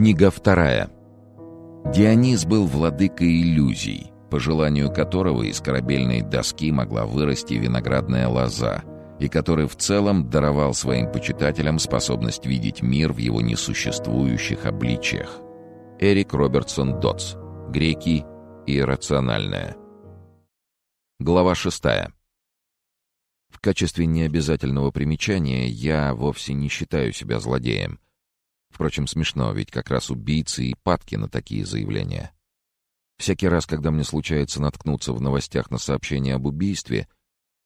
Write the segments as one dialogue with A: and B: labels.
A: Книга вторая. Дионис был владыкой иллюзий, по желанию которого из корабельной доски могла вырасти виноградная лоза, и который в целом даровал своим почитателям способность видеть мир в его несуществующих обличиях. Эрик Робертсон Дотс. Греки. Иррациональное. Глава шестая. В качестве необязательного примечания я вовсе не считаю себя злодеем. Впрочем, смешно, ведь как раз убийцы и падки на такие заявления. Всякий раз, когда мне случается наткнуться в новостях на сообщение об убийстве,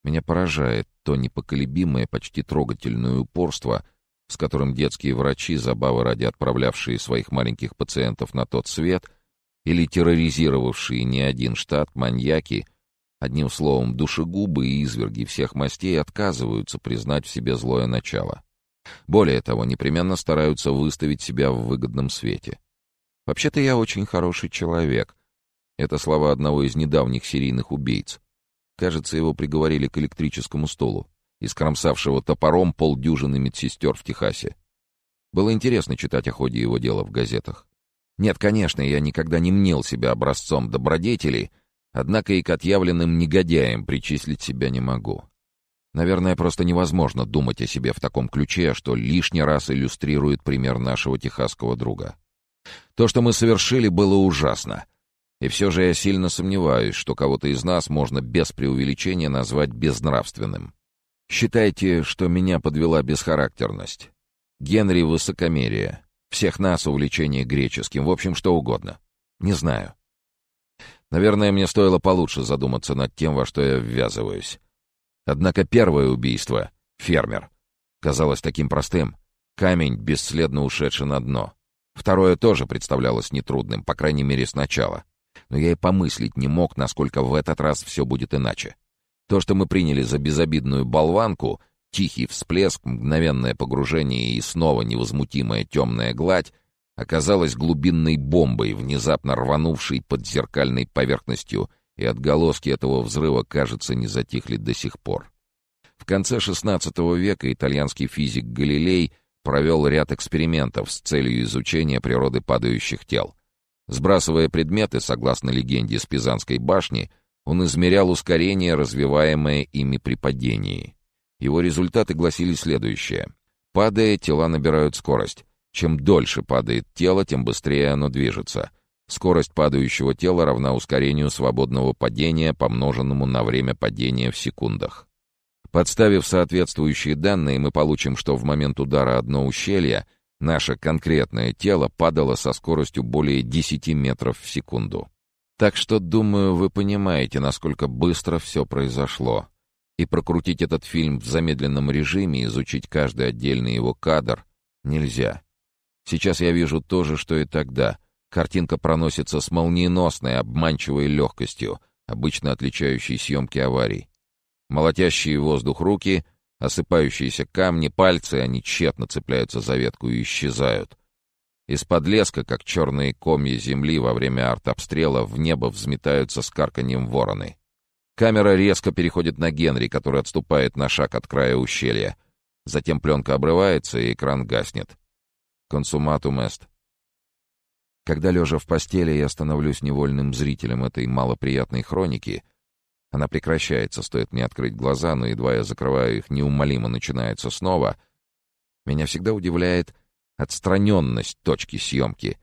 A: меня поражает то непоколебимое, почти трогательное упорство, с которым детские врачи, забавы ради отправлявшие своих маленьких пациентов на тот свет, или терроризировавшие не один штат маньяки, одним словом, душегубы и изверги всех мастей отказываются признать в себе злое начало. Более того, непременно стараются выставить себя в выгодном свете. Вообще-то я очень хороший человек. Это слова одного из недавних серийных убийц. Кажется, его приговорили к электрическому стулу, искромсавшего топором полдюжины медсестер в Техасе. Было интересно читать о ходе его дела в газетах. Нет, конечно, я никогда не мнел себя образцом добродетели, однако и к отъявленным негодяям причислить себя не могу. Наверное, просто невозможно думать о себе в таком ключе, что лишний раз иллюстрирует пример нашего техасского друга. То, что мы совершили, было ужасно. И все же я сильно сомневаюсь, что кого-то из нас можно без преувеличения назвать безнравственным. Считайте, что меня подвела бесхарактерность. Генри — высокомерие. Всех нас увлечение греческим, в общем, что угодно. Не знаю. Наверное, мне стоило получше задуматься над тем, во что я ввязываюсь. Однако первое убийство — фермер. Казалось таким простым. Камень, бесследно ушедший на дно. Второе тоже представлялось нетрудным, по крайней мере, сначала. Но я и помыслить не мог, насколько в этот раз все будет иначе. То, что мы приняли за безобидную болванку, тихий всплеск, мгновенное погружение и снова невозмутимая темная гладь, оказалось глубинной бомбой, внезапно рванувшей под зеркальной поверхностью — и отголоски этого взрыва, кажется, не затихли до сих пор. В конце XVI века итальянский физик Галилей провел ряд экспериментов с целью изучения природы падающих тел. Сбрасывая предметы, согласно легенде с Пизанской башни, он измерял ускорение, развиваемое ими при падении. Его результаты гласили следующее. Падая, тела набирают скорость. Чем дольше падает тело, тем быстрее оно движется — Скорость падающего тела равна ускорению свободного падения, помноженному на время падения в секундах. Подставив соответствующие данные, мы получим, что в момент удара одно ущелье наше конкретное тело падало со скоростью более 10 метров в секунду. Так что, думаю, вы понимаете, насколько быстро все произошло. И прокрутить этот фильм в замедленном режиме, изучить каждый отдельный его кадр нельзя. Сейчас я вижу то же, что и тогда — Картинка проносится с молниеносной, обманчивой легкостью, обычно отличающей съемки аварий. Молотящие воздух руки, осыпающиеся камни, пальцы, они тщетно цепляются за ветку и исчезают. Из-под леска, как черные комья земли во время артобстрела, в небо взметаются с карканьем вороны. Камера резко переходит на Генри, который отступает на шаг от края ущелья. Затем пленка обрывается, и экран гаснет. Консуматум эст. Когда, лежа в постели, я становлюсь невольным зрителем этой малоприятной хроники, она прекращается, стоит мне открыть глаза, но едва я закрываю их, неумолимо начинается снова, меня всегда удивляет отстраненность точки съемки,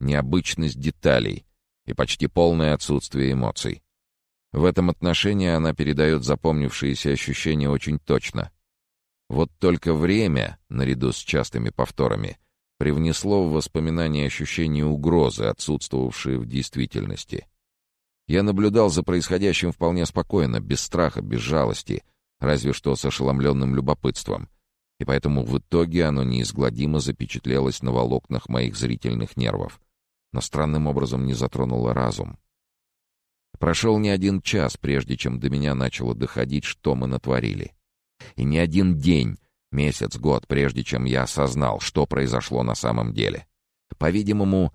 A: необычность деталей и почти полное отсутствие эмоций. В этом отношении она передает запомнившиеся ощущения очень точно. Вот только время, наряду с частыми повторами — привнесло в воспоминания ощущение угрозы, отсутствовавшие в действительности. Я наблюдал за происходящим вполне спокойно, без страха, без жалости, разве что с ошеломленным любопытством, и поэтому в итоге оно неизгладимо запечатлелось на волокнах моих зрительных нервов, но странным образом не затронуло разум. Прошел не один час, прежде чем до меня начало доходить, что мы натворили. И не один день, Месяц, год, прежде чем я осознал, что произошло на самом деле. По-видимому,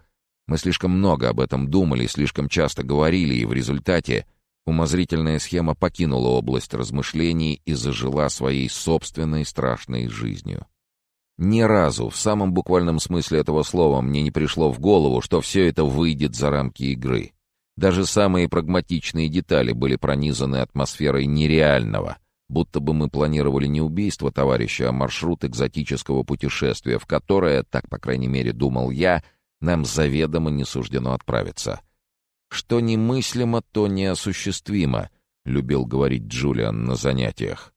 A: мы слишком много об этом думали, слишком часто говорили, и в результате умозрительная схема покинула область размышлений и зажила своей собственной страшной жизнью. Ни разу, в самом буквальном смысле этого слова, мне не пришло в голову, что все это выйдет за рамки игры. Даже самые прагматичные детали были пронизаны атмосферой нереального, будто бы мы планировали не убийство товарища, а маршрут экзотического путешествия, в которое, так, по крайней мере, думал я, нам заведомо не суждено отправиться. «Что немыслимо, то неосуществимо», — любил говорить Джулиан на занятиях.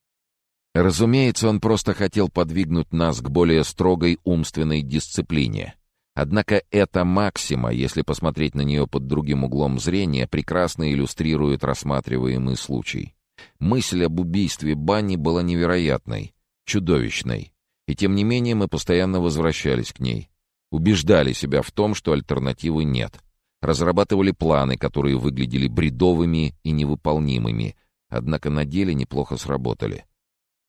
A: Разумеется, он просто хотел подвигнуть нас к более строгой умственной дисциплине. Однако эта максима, если посмотреть на нее под другим углом зрения, прекрасно иллюстрирует рассматриваемый случай. Мысль об убийстве Банни была невероятной, чудовищной. И тем не менее мы постоянно возвращались к ней. Убеждали себя в том, что альтернативы нет. Разрабатывали планы, которые выглядели бредовыми и невыполнимыми, однако на деле неплохо сработали.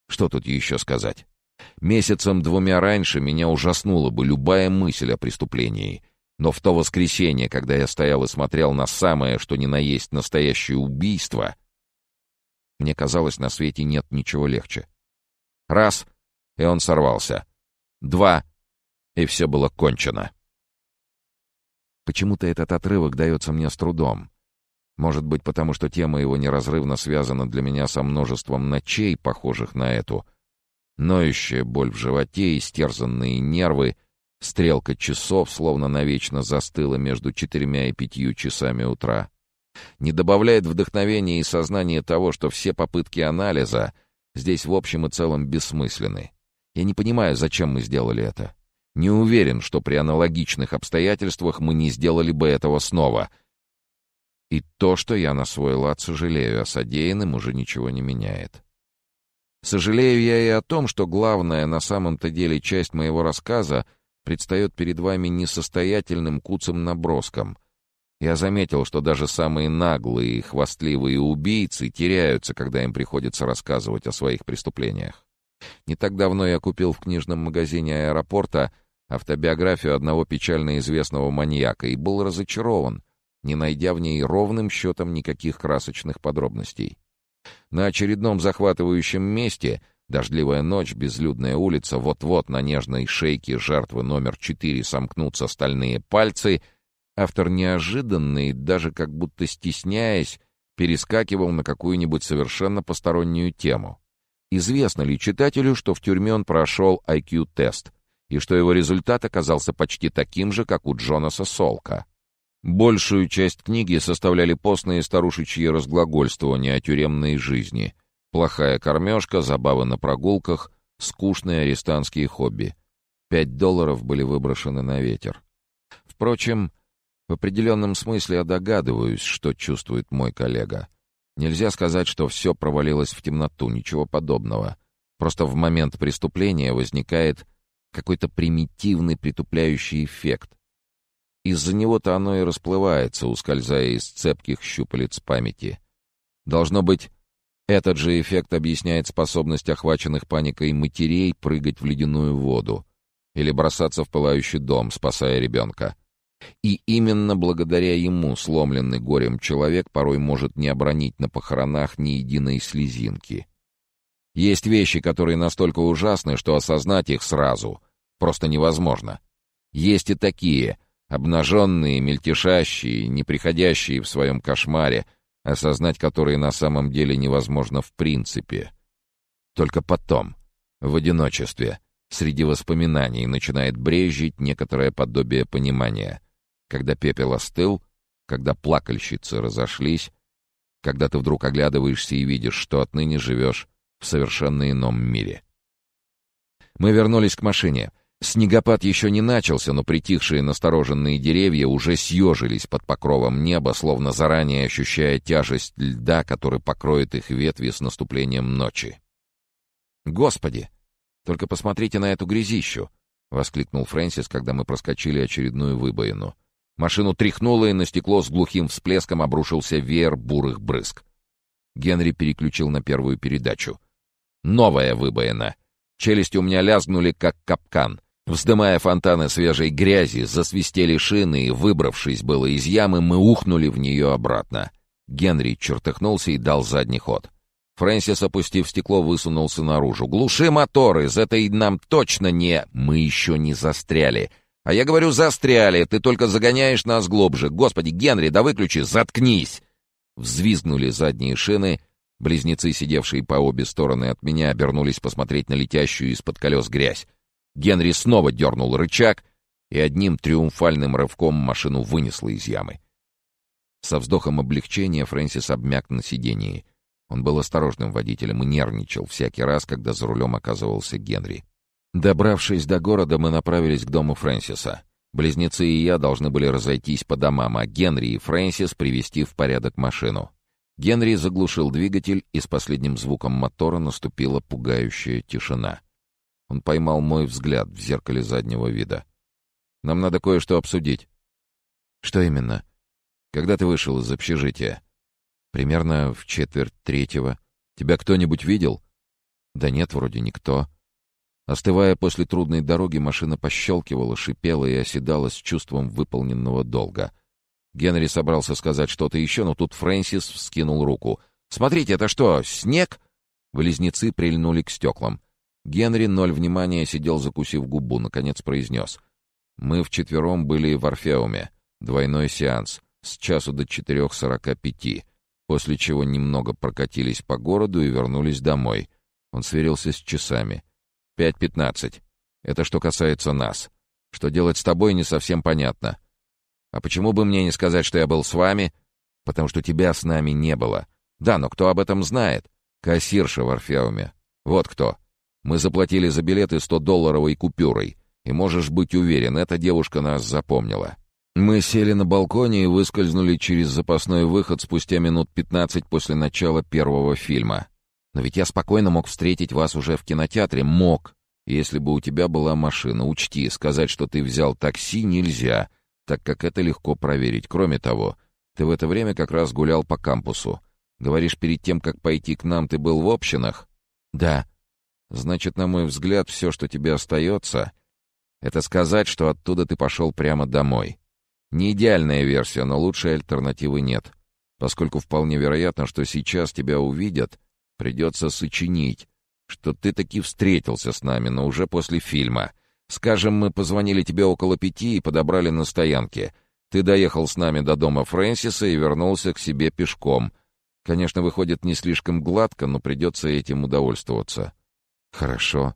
A: Что тут еще сказать? Месяцем двумя раньше меня ужаснула бы любая мысль о преступлении. Но в то воскресенье, когда я стоял и смотрел на самое, что ни на есть настоящее убийство, мне казалось, на свете нет ничего легче. Раз — и он сорвался. Два — и все было кончено. Почему-то этот отрывок дается мне с трудом. Может быть, потому что тема его неразрывно связана для меня со множеством ночей, похожих на эту. Ноющая боль в животе, истерзанные нервы, стрелка часов словно навечно застыла между четырьмя и пятью часами утра не добавляет вдохновения и сознания того, что все попытки анализа здесь в общем и целом бессмысленны. Я не понимаю, зачем мы сделали это. Не уверен, что при аналогичных обстоятельствах мы не сделали бы этого снова. И то, что я на свой лад сожалею о содеянном, уже ничего не меняет. Сожалею я и о том, что главная на самом-то деле часть моего рассказа предстает перед вами несостоятельным куцым наброском — я заметил, что даже самые наглые и хвастливые убийцы теряются, когда им приходится рассказывать о своих преступлениях. Не так давно я купил в книжном магазине аэропорта автобиографию одного печально известного маньяка и был разочарован, не найдя в ней ровным счетом никаких красочных подробностей. На очередном захватывающем месте дождливая ночь, безлюдная улица, вот-вот на нежной шейке жертвы номер четыре сомкнутся стальные пальцы — Автор неожиданно и даже как будто стесняясь, перескакивал на какую-нибудь совершенно постороннюю тему. Известно ли читателю, что в тюрьме он прошел IQ-тест, и что его результат оказался почти таким же, как у Джонаса Солка? Большую часть книги составляли постные старушечьи разглагольствования о тюремной жизни, плохая кормежка, забавы на прогулках, скучные арестантские хобби. Пять долларов были выброшены на ветер. Впрочем, в определенном смысле я догадываюсь, что чувствует мой коллега. Нельзя сказать, что все провалилось в темноту, ничего подобного. Просто в момент преступления возникает какой-то примитивный притупляющий эффект. Из-за него-то оно и расплывается, ускользая из цепких щупалец памяти. Должно быть, этот же эффект объясняет способность охваченных паникой матерей прыгать в ледяную воду или бросаться в пылающий дом, спасая ребенка. И именно благодаря ему сломленный горем человек порой может не обронить на похоронах ни единой слезинки. Есть вещи, которые настолько ужасны, что осознать их сразу просто невозможно. Есть и такие, обнаженные, мельтешащие, неприходящие в своем кошмаре, осознать которые на самом деле невозможно в принципе. Только потом, в одиночестве, среди воспоминаний начинает брежить некоторое подобие понимания — когда пепел остыл, когда плакальщицы разошлись, когда ты вдруг оглядываешься и видишь, что отныне живешь в совершенно ином мире. Мы вернулись к машине. Снегопад еще не начался, но притихшие настороженные деревья уже съежились под покровом неба, словно заранее ощущая тяжесть льда, который покроет их ветви с наступлением ночи. «Господи! Только посмотрите на эту грязищу!» — воскликнул Фрэнсис, когда мы проскочили очередную выбоину. Машину тряхнуло, и на стекло с глухим всплеском обрушился веер бурых брызг. Генри переключил на первую передачу. Новая выбоина. Челюсти у меня лязгнули, как капкан. Вздымая фонтаны свежей грязи, засвистели шины, и, выбравшись было из ямы, мы ухнули в нее обратно. Генри чертыхнулся и дал задний ход. Фрэнсис, опустив стекло, высунулся наружу. «Глуши моторы! За это и нам точно не... Мы еще не застряли!» «А я говорю, застряли! Ты только загоняешь нас глубже! Господи, Генри, да выключи! Заткнись!» Взвизгнули задние шины. Близнецы, сидевшие по обе стороны от меня, обернулись посмотреть на летящую из-под колес грязь. Генри снова дернул рычаг, и одним триумфальным рывком машину вынесло из ямы. Со вздохом облегчения Фрэнсис обмяк на сидении. Он был осторожным водителем и нервничал всякий раз, когда за рулем оказывался Генри. Добравшись до города, мы направились к дому Фрэнсиса. Близнецы и я должны были разойтись по домам, а Генри и Фрэнсис привести в порядок машину. Генри заглушил двигатель, и с последним звуком мотора наступила пугающая тишина. Он поймал мой взгляд в зеркале заднего вида. «Нам надо кое-что обсудить». «Что именно?» «Когда ты вышел из общежития?» «Примерно в четверть третьего. Тебя кто-нибудь видел?» «Да нет, вроде никто». Остывая после трудной дороги, машина пощелкивала, шипела и оседала с чувством выполненного долга. Генри собрался сказать что-то еще, но тут Фрэнсис вскинул руку. «Смотрите, это что, снег?» Близнецы прильнули к стеклам. Генри, ноль внимания, сидел, закусив губу, наконец произнес. «Мы вчетвером были в Орфеуме. Двойной сеанс. С часу до четырех сорока пяти. После чего немного прокатились по городу и вернулись домой. Он сверился с часами. Пять пятнадцать. Это что касается нас. Что делать с тобой, не совсем понятно. А почему бы мне не сказать, что я был с вами? Потому что тебя с нами не было. Да, но кто об этом знает? Кассирша в Орфеуме. Вот кто. Мы заплатили за билеты сто долларовой купюрой. И можешь быть уверен, эта девушка нас запомнила. Мы сели на балконе и выскользнули через запасной выход спустя минут пятнадцать после начала первого фильма. Но ведь я спокойно мог встретить вас уже в кинотеатре. Мог. Если бы у тебя была машина, учти, сказать, что ты взял такси, нельзя, так как это легко проверить. Кроме того, ты в это время как раз гулял по кампусу. Говоришь, перед тем, как пойти к нам, ты был в общинах? Да. Значит, на мой взгляд, все, что тебе остается, это сказать, что оттуда ты пошел прямо домой. Не идеальная версия, но лучшей альтернативы нет. Поскольку вполне вероятно, что сейчас тебя увидят — Придется сочинить, что ты таки встретился с нами, но уже после фильма. Скажем, мы позвонили тебе около пяти и подобрали на стоянке. Ты доехал с нами до дома Фрэнсиса и вернулся к себе пешком. Конечно, выходит не слишком гладко, но придется этим удовольствоваться. Хорошо.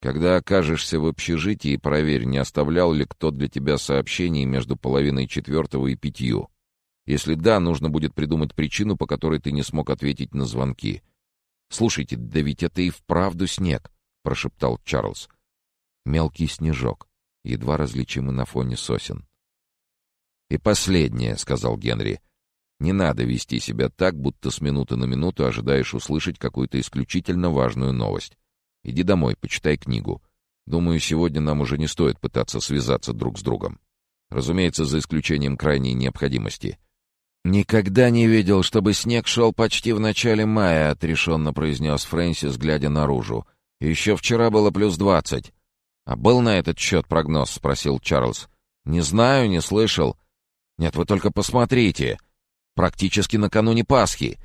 A: Когда окажешься в общежитии, проверь, не оставлял ли кто для тебя сообщений между половиной четвертого и пятью. Если да, нужно будет придумать причину, по которой ты не смог ответить на звонки. «Слушайте, да ведь это и вправду снег», — прошептал Чарльз. Мелкий снежок, едва различимый на фоне сосен. «И последнее», — сказал Генри. «Не надо вести себя так, будто с минуты на минуту ожидаешь услышать какую-то исключительно важную новость. Иди домой, почитай книгу. Думаю, сегодня нам уже не стоит пытаться связаться друг с другом. Разумеется, за исключением крайней необходимости. «Никогда не видел, чтобы снег шел почти в начале мая», — отрешенно произнес Фрэнсис, глядя наружу. «Еще вчера было плюс двадцать». «А был на этот счет прогноз?» — спросил Чарльз. «Не знаю, не слышал». «Нет, вы только посмотрите. Практически накануне Пасхи».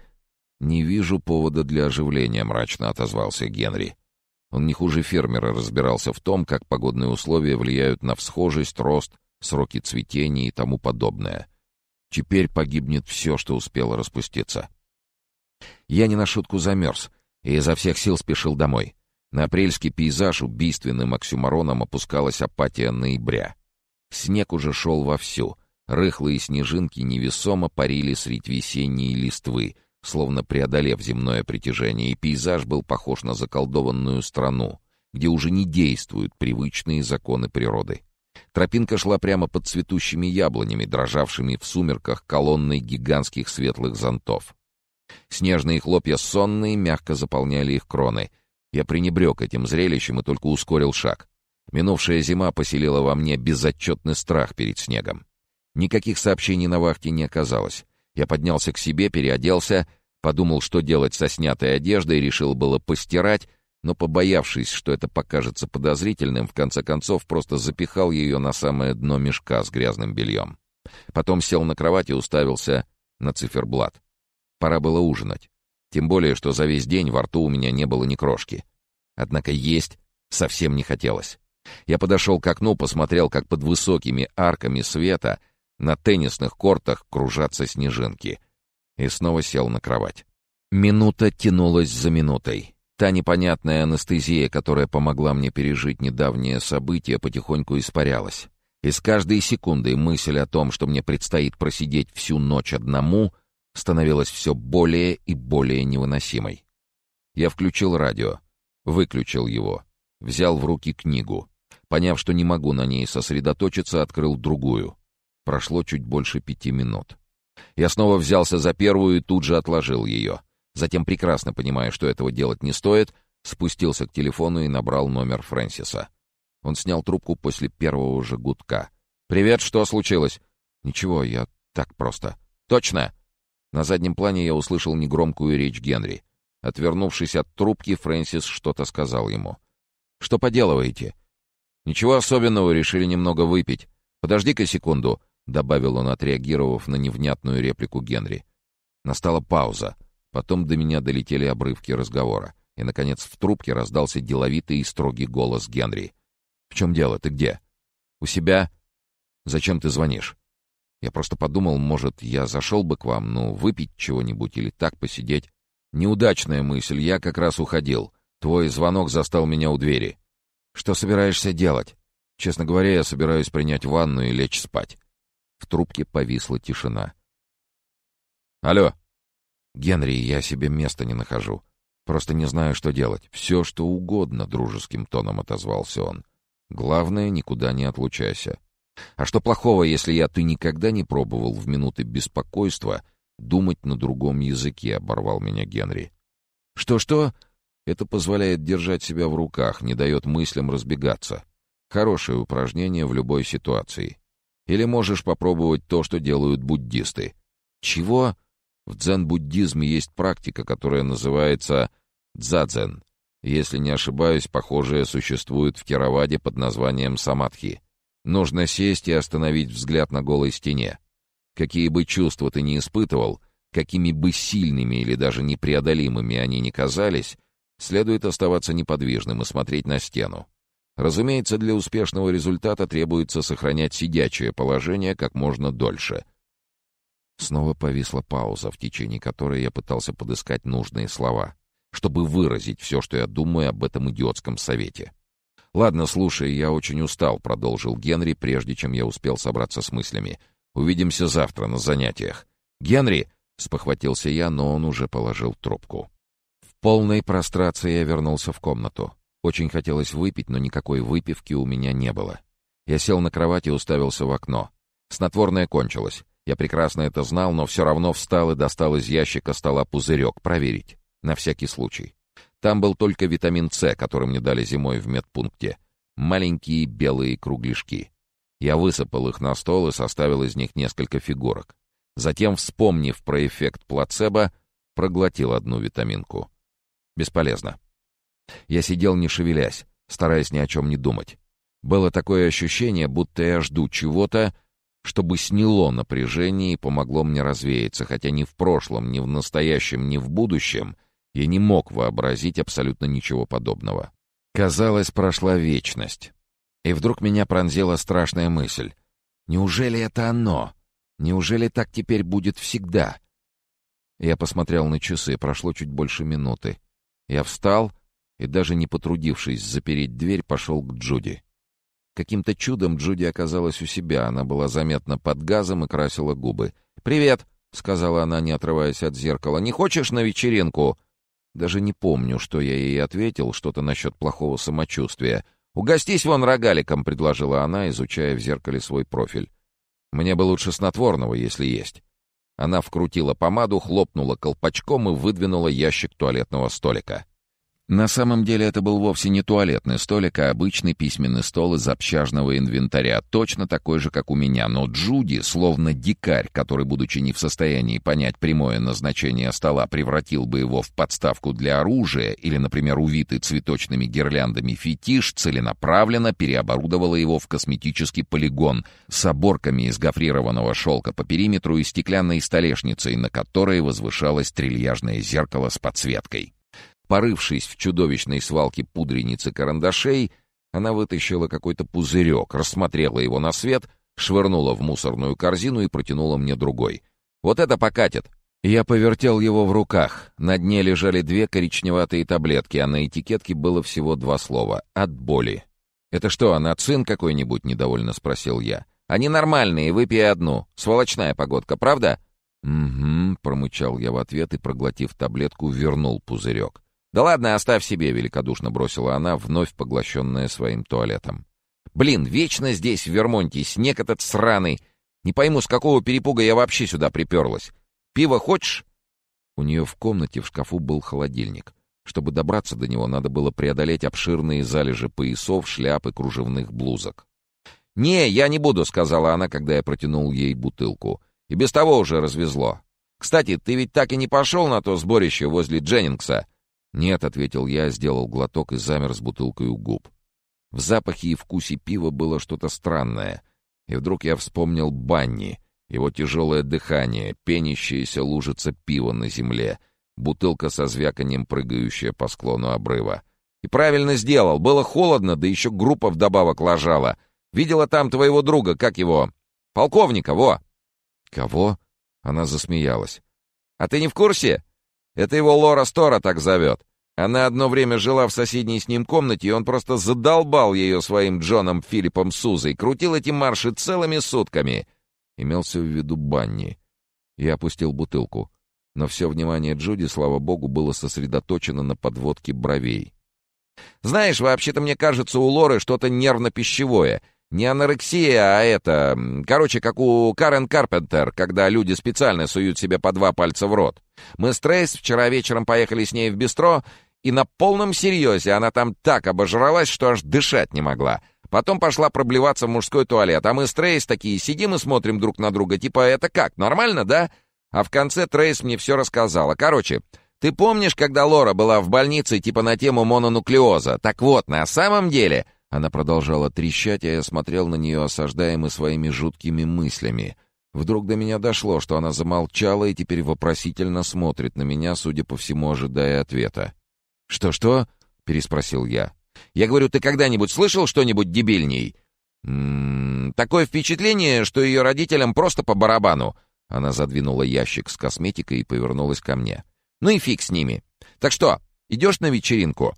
A: «Не вижу повода для оживления», — мрачно отозвался Генри. Он не хуже фермера разбирался в том, как погодные условия влияют на всхожесть, рост, сроки цветения и тому подобное. Теперь погибнет все, что успело распуститься. Я не на шутку замерз и изо всех сил спешил домой. На апрельский пейзаж убийственным оксюмароном опускалась апатия ноября. Снег уже шел вовсю. Рыхлые снежинки невесомо парили средь весенней листвы, словно преодолев земное притяжение, и пейзаж был похож на заколдованную страну, где уже не действуют привычные законы природы. Тропинка шла прямо под цветущими яблонями, дрожавшими в сумерках колонной гигантских светлых зонтов. Снежные хлопья сонные мягко заполняли их кроны. Я пренебрег этим зрелищем и только ускорил шаг. Минувшая зима поселила во мне безотчетный страх перед снегом. Никаких сообщений на вахте не оказалось. Я поднялся к себе, переоделся, подумал, что делать со снятой одеждой, решил было постирать, но, побоявшись, что это покажется подозрительным, в конце концов просто запихал ее на самое дно мешка с грязным бельем. Потом сел на кровать и уставился на циферблат. Пора было ужинать. Тем более, что за весь день во рту у меня не было ни крошки. Однако есть совсем не хотелось. Я подошел к окну, посмотрел, как под высокими арками света на теннисных кортах кружатся снежинки, и снова сел на кровать. Минута тянулась за минутой. Та непонятная анестезия, которая помогла мне пережить недавнее событие, потихоньку испарялась. И с каждой секундой мысль о том, что мне предстоит просидеть всю ночь одному, становилась все более и более невыносимой. Я включил радио, выключил его, взял в руки книгу. Поняв, что не могу на ней сосредоточиться, открыл другую. Прошло чуть больше пяти минут. Я снова взялся за первую и тут же отложил ее. Затем, прекрасно понимая, что этого делать не стоит, спустился к телефону и набрал номер Фрэнсиса. Он снял трубку после первого же гудка. «Привет, что случилось?» «Ничего, я так просто». «Точно?» На заднем плане я услышал негромкую речь Генри. Отвернувшись от трубки, Фрэнсис что-то сказал ему. «Что поделываете?» «Ничего особенного, решили немного выпить. Подожди-ка секунду», — добавил он, отреагировав на невнятную реплику Генри. Настала пауза. Потом до меня долетели обрывки разговора. И, наконец, в трубке раздался деловитый и строгий голос Генри. «В чем дело? Ты где?» «У себя?» «Зачем ты звонишь?» «Я просто подумал, может, я зашел бы к вам, ну, выпить чего-нибудь или так посидеть». «Неудачная мысль, я как раз уходил. Твой звонок застал меня у двери». «Что собираешься делать?» «Честно говоря, я собираюсь принять ванну и лечь спать». В трубке повисла тишина. «Алло!» «Генри, я себе места не нахожу. Просто не знаю, что делать. Все, что угодно», — дружеским тоном отозвался он. «Главное, никуда не отлучайся. А что плохого, если я ты никогда не пробовал в минуты беспокойства думать на другом языке?» — оборвал меня Генри. «Что-что?» Это позволяет держать себя в руках, не дает мыслям разбегаться. Хорошее упражнение в любой ситуации. Или можешь попробовать то, что делают буддисты. Чего? В дзен-буддизме есть практика, которая называется дзадзен. Если не ошибаюсь, похожее существует в Тераваде под названием самадхи. Нужно сесть и остановить взгляд на голой стене. Какие бы чувства ты ни испытывал, какими бы сильными или даже непреодолимыми они ни казались, следует оставаться неподвижным и смотреть на стену. Разумеется, для успешного результата требуется сохранять сидячее положение как можно дольше. Снова повисла пауза, в течение которой я пытался подыскать нужные слова, чтобы выразить все, что я думаю об этом идиотском совете. «Ладно, слушай, я очень устал», — продолжил Генри, прежде чем я успел собраться с мыслями. «Увидимся завтра на занятиях». «Генри!» — спохватился я, но он уже положил трубку. В полной прострации я вернулся в комнату. Очень хотелось выпить, но никакой выпивки у меня не было. Я сел на кровати и уставился в окно. Снотворное кончилось. Я прекрасно это знал, но все равно встал и достал из ящика стола пузырек проверить. На всякий случай. Там был только витамин С, который мне дали зимой в медпункте. Маленькие белые кругляшки. Я высыпал их на стол и составил из них несколько фигурок. Затем, вспомнив про эффект плацебо, проглотил одну витаминку. Бесполезно. Я сидел не шевелясь, стараясь ни о чем не думать. Было такое ощущение, будто я жду чего-то, чтобы сняло напряжение и помогло мне развеяться, хотя ни в прошлом, ни в настоящем, ни в будущем я не мог вообразить абсолютно ничего подобного. Казалось, прошла вечность. И вдруг меня пронзила страшная мысль. Неужели это оно? Неужели так теперь будет всегда? Я посмотрел на часы, прошло чуть больше минуты. Я встал и, даже не потрудившись запереть дверь, пошел к Джуди. Каким-то чудом Джуди оказалась у себя, она была заметна под газом и красила губы. «Привет!» — сказала она, не отрываясь от зеркала. «Не хочешь на вечеринку?» Даже не помню, что я ей ответил, что-то насчет плохого самочувствия. «Угостись вон рогаликом», — предложила она, изучая в зеркале свой профиль. «Мне бы лучше снотворного, если есть». Она вкрутила помаду, хлопнула колпачком и выдвинула ящик туалетного столика. На самом деле это был вовсе не туалетный столик, а обычный письменный стол из общажного инвентаря, точно такой же, как у меня, но Джуди, словно дикарь, который, будучи не в состоянии понять прямое назначение стола, превратил бы его в подставку для оружия или, например, увитый цветочными гирляндами фетиш, целенаправленно переоборудовала его в косметический полигон с оборками из гофрированного шелка по периметру и стеклянной столешницей, на которой возвышалось трильяжное зеркало с подсветкой. Порывшись в чудовищной свалке пудреницы карандашей, она вытащила какой-то пузырек, рассмотрела его на свет, швырнула в мусорную корзину и протянула мне другой. «Вот это покатит!» Я повертел его в руках. На дне лежали две коричневатые таблетки, а на этикетке было всего два слова — «от боли». «Это что, анацин какой-нибудь?» — недовольно спросил я. «Они нормальные, выпей одну. Сволочная погодка, правда?» «Угу», — промычал я в ответ и, проглотив таблетку, вернул пузырек. «Да ладно, оставь себе», — великодушно бросила она, вновь поглощенная своим туалетом. «Блин, вечно здесь, в Вермонте, снег этот сраный. Не пойму, с какого перепуга я вообще сюда приперлась. Пиво хочешь?» У нее в комнате в шкафу был холодильник. Чтобы добраться до него, надо было преодолеть обширные залежи поясов, шляп и кружевных блузок. «Не, я не буду», — сказала она, когда я протянул ей бутылку. «И без того уже развезло. Кстати, ты ведь так и не пошел на то сборище возле Дженнингса?» «Нет», — ответил я, сделал глоток и замер с бутылкой у губ. В запахе и вкусе пива было что-то странное. И вдруг я вспомнил Банни, его тяжелое дыхание, пенящаяся лужица пива на земле, бутылка со звяканием, прыгающая по склону обрыва. И правильно сделал. Было холодно, да еще группа вдобавок ложала. Видела там твоего друга, как его? Полковника, во!» «Кого?» — она засмеялась. «А ты не в курсе? Это его Лора Стора так зовет. Она одно время жила в соседней с ним комнате, и он просто задолбал ее своим Джоном Филиппом Сузой, крутил эти марши целыми сутками. Имелся в виду Банни. Я опустил бутылку. Но все внимание Джуди, слава богу, было сосредоточено на подводке бровей. «Знаешь, вообще-то мне кажется, у Лоры что-то нервно-пищевое — не анорексия, а это... Короче, как у Карен Карпентер, когда люди специально суют себе по два пальца в рот. Мы с Трейс вчера вечером поехали с ней в бистро, и на полном серьезе она там так обожралась, что аж дышать не могла. Потом пошла проблеваться в мужской туалет, а мы с Трейс такие сидим и смотрим друг на друга, типа «это как, нормально, да?» А в конце Трейс мне все рассказала. Короче, ты помнишь, когда Лора была в больнице типа на тему мононуклеоза? Так вот, на самом деле она продолжала трещать, а я смотрел на нее, осаждаемый своими жуткими мыслями. Вдруг до меня дошло, что она замолчала и теперь вопросительно смотрит на меня, судя по всему, ожидая ответа. «Что-что?» — переспросил я. «Я говорю, ты когда-нибудь слышал что-нибудь дебильней?» «М -м, «Такое впечатление, что ее родителям просто по барабану». Она задвинула ящик с косметикой и повернулась ко мне. «Ну и фиг с ними. Так что, идешь на вечеринку?»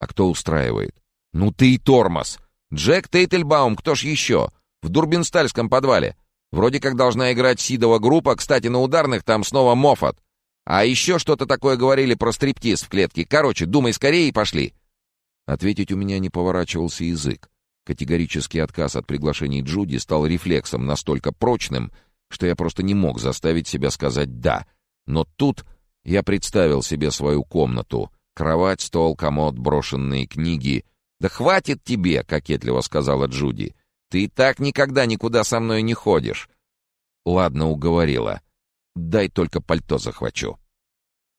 A: «А кто устраивает?» «Ну ты и тормоз! Джек Тейтельбаум, кто ж еще? В Дурбинстальском подвале. Вроде как должна играть Сидова группа, кстати, на ударных там снова Моффат. А еще что-то такое говорили про стриптиз в клетке. Короче, думай скорее и пошли». Ответить у меня не поворачивался язык. Категорический отказ от приглашений Джуди стал рефлексом настолько прочным, что я просто не мог заставить себя сказать «да». Но тут я представил себе свою комнату. Кровать, стол, комод, брошенные книги — «Да хватит тебе!» — кокетливо сказала Джуди. «Ты так никогда никуда со мной не ходишь». «Ладно, уговорила. Дай только пальто захвачу».